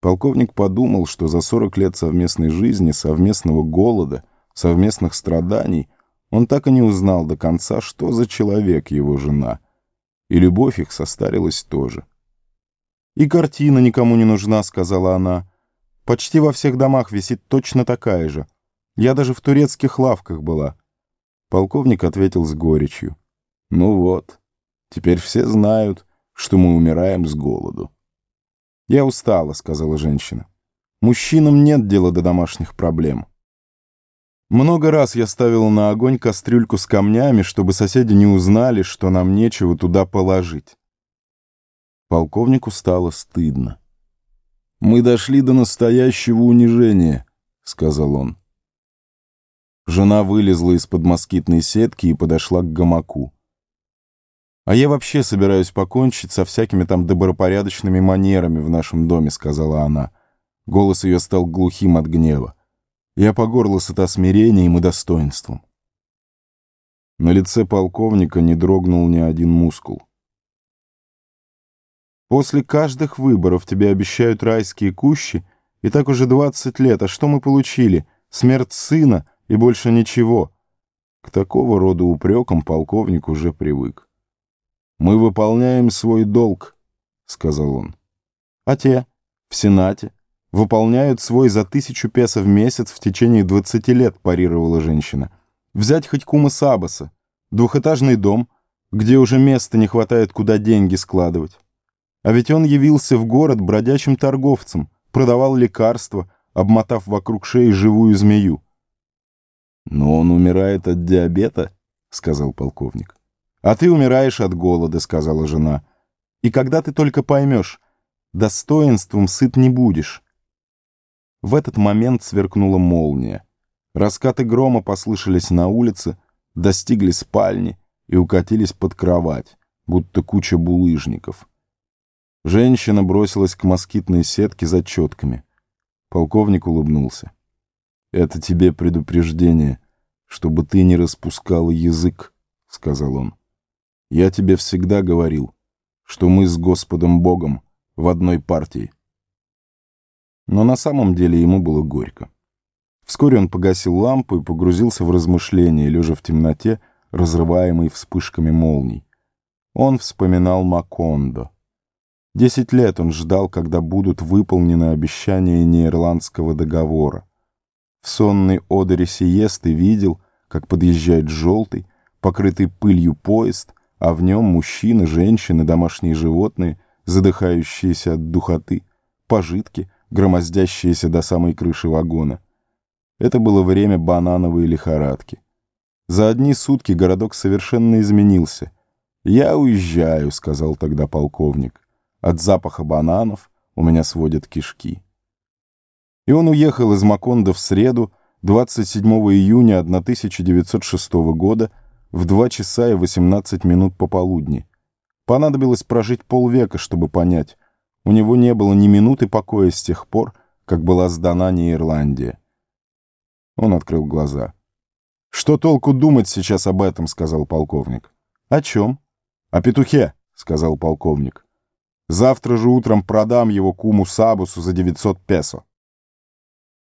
Полковник подумал, что за 40 лет совместной жизни, совместного голода, совместных страданий он так и не узнал до конца, что за человек его жена. И любовь их состарилась тоже. «И картина никому не нужна», — сказала она. «Почти во всех домах висит точно такая же. Я даже в турецких лавках была». Полковник ответил с горечью. «Ну вот, теперь все знают, что мы умираем с голоду». «Я устала», — сказала женщина. «Мужчинам нет дела до домашних проблем». Много раз я ставила на огонь кастрюльку с камнями, чтобы соседи не узнали, что нам нечего туда положить. Полковнику стало стыдно. «Мы дошли до настоящего унижения», — сказал он. Жена вылезла из-под москитной сетки и подошла к гамаку. «А я вообще собираюсь покончить со всякими там добропорядочными манерами в нашем доме», — сказала она. Голос ее стал глухим от гнева. Я по горло сыта смирением и достоинством. На лице полковника не дрогнул ни один мускул. «После каждых выборов тебе обещают райские кущи, и так уже двадцать лет, а что мы получили? Смерть сына и больше ничего». К такого рода упрекам полковник уже привык. «Мы выполняем свой долг», — сказал он. «А те? В Сенате? Выполняют свой за тысячу песо в месяц в течение двадцати лет», — парировала женщина. «Взять хоть кума Сабаса, двухэтажный дом, где уже места не хватает, куда деньги складывать. А ведь он явился в город бродячим торговцем, продавал лекарства, обмотав вокруг шеи живую змею». «Но он умирает от диабета», — сказал полковник. «А ты умираешь от голода», — сказала жена. «И когда ты только поймешь, достоинством сыт не будешь». В этот момент сверкнула молния. Раскаты грома послышались на улице, достигли спальни и укатились под кровать, будто куча булыжников. Женщина бросилась к москитной сетке за четками. Полковник улыбнулся. «Это тебе предупреждение, чтобы ты не распускал язык», — сказал он. Я тебе всегда говорил, что мы с Господом Богом в одной партии. Но на самом деле ему было горько. Вскоре он погасил лампу и погрузился в размышления, лежа в темноте, разрываемой вспышками молний. Он вспоминал Макондо. Десять лет он ждал, когда будут выполнены обещания неирландского договора. В сонной одере сиесты видел, как подъезжает желтый, покрытый пылью поезд, а в нем мужчины, женщины, домашние животные, задыхающиеся от духоты, пожитки, громоздящиеся до самой крыши вагона. Это было время банановой лихорадки. За одни сутки городок совершенно изменился. «Я уезжаю», — сказал тогда полковник. «От запаха бананов у меня сводят кишки». И он уехал из Макондо в среду, 27 июня 1906 года, в 2 часа и 18 минут пополудни. Понадобилось прожить полвека, чтобы понять, у него не было ни минуты покоя с тех пор, как была сдана Ирландия. Он открыл глаза. «Что толку думать сейчас об этом?» — сказал полковник. «О чем?» «О петухе», — сказал полковник. «Завтра же утром продам его куму Сабусу за 900 песо».